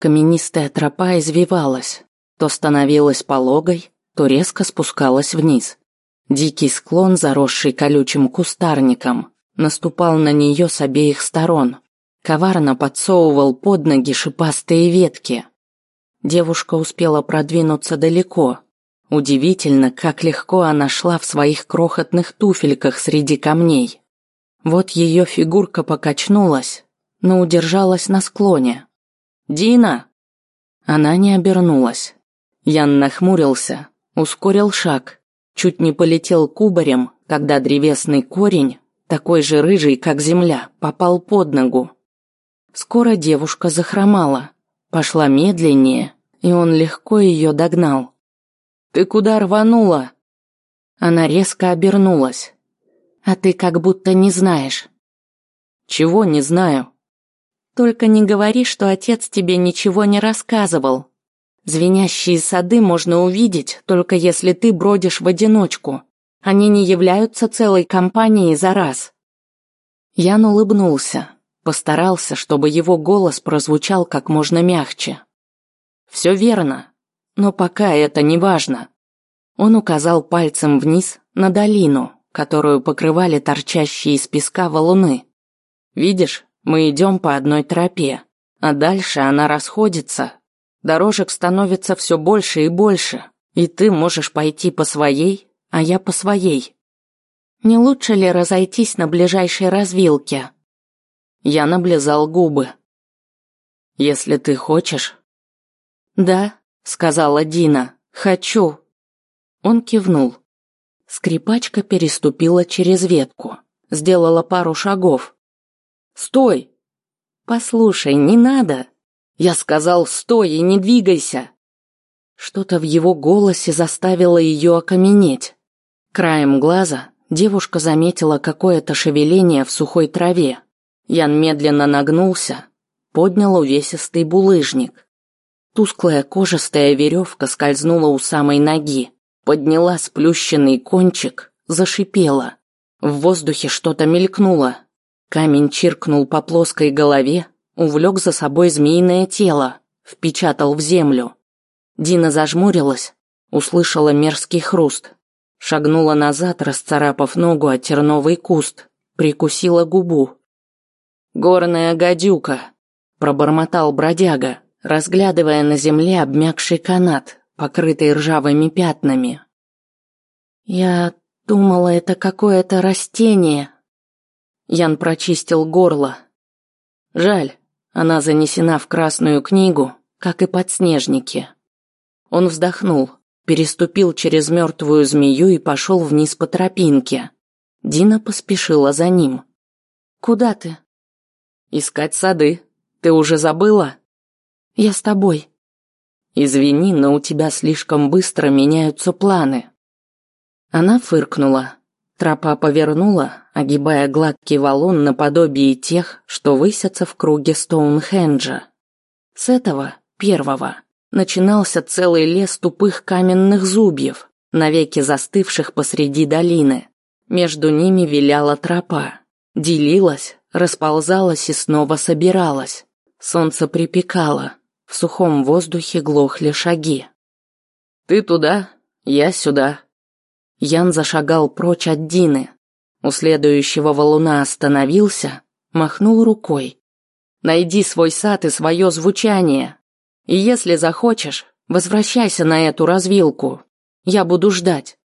Каменистая тропа извивалась, то становилась пологой, то резко спускалась вниз. Дикий склон, заросший колючим кустарником, наступал на нее с обеих сторон, коварно подсовывал под ноги шипастые ветки. Девушка успела продвинуться далеко. Удивительно, как легко она шла в своих крохотных туфельках среди камней. Вот ее фигурка покачнулась, но удержалась на склоне. «Дина!» Она не обернулась. Ян нахмурился, ускорил шаг, чуть не полетел кубарем, когда древесный корень, такой же рыжий, как земля, попал под ногу. Скоро девушка захромала, пошла медленнее, и он легко ее догнал. «Ты куда рванула?» Она резко обернулась. «А ты как будто не знаешь». «Чего не знаю?» «Только не говори, что отец тебе ничего не рассказывал. Звенящие сады можно увидеть, только если ты бродишь в одиночку. Они не являются целой компанией за раз». Ян улыбнулся. Постарался, чтобы его голос прозвучал как можно мягче. «Все верно, но пока это не важно». Он указал пальцем вниз на долину, которую покрывали торчащие из песка валуны. «Видишь, мы идем по одной тропе, а дальше она расходится. Дорожек становится все больше и больше, и ты можешь пойти по своей, а я по своей. Не лучше ли разойтись на ближайшей развилке?» Я наблизал губы. «Если ты хочешь...» «Да», — сказала Дина, — «хочу». Он кивнул. Скрипачка переступила через ветку, сделала пару шагов. «Стой!» «Послушай, не надо!» Я сказал «стой и не двигайся!» Что-то в его голосе заставило ее окаменеть. Краем глаза девушка заметила какое-то шевеление в сухой траве. Ян медленно нагнулся, поднял увесистый булыжник. Тусклая кожистая веревка скользнула у самой ноги, подняла сплющенный кончик, зашипела. В воздухе что-то мелькнуло. Камень чиркнул по плоской голове, увлек за собой змеиное тело, впечатал в землю. Дина зажмурилась, услышала мерзкий хруст, шагнула назад, расцарапав ногу о терновый куст, прикусила губу. «Горная гадюка», – пробормотал бродяга, разглядывая на земле обмякший канат, покрытый ржавыми пятнами. «Я думала, это какое-то растение». Ян прочистил горло. «Жаль, она занесена в Красную книгу, как и подснежники». Он вздохнул, переступил через мертвую змею и пошел вниз по тропинке. Дина поспешила за ним. «Куда ты?» Искать сады. Ты уже забыла? Я с тобой. Извини, но у тебя слишком быстро меняются планы. Она фыркнула. Тропа повернула, огибая гладкий валун наподобие тех, что высятся в круге Стоунхенджа. С этого, первого, начинался целый лес тупых каменных зубьев, навеки застывших посреди долины. Между ними виляла тропа, делилась, расползалась и снова собиралась. Солнце припекало, в сухом воздухе глохли шаги. «Ты туда, я сюда». Ян зашагал прочь от Дины. У следующего валуна остановился, махнул рукой. «Найди свой сад и свое звучание. И если захочешь, возвращайся на эту развилку. Я буду ждать».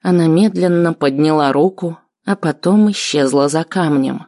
Она медленно подняла руку, а потом исчезла за камнем.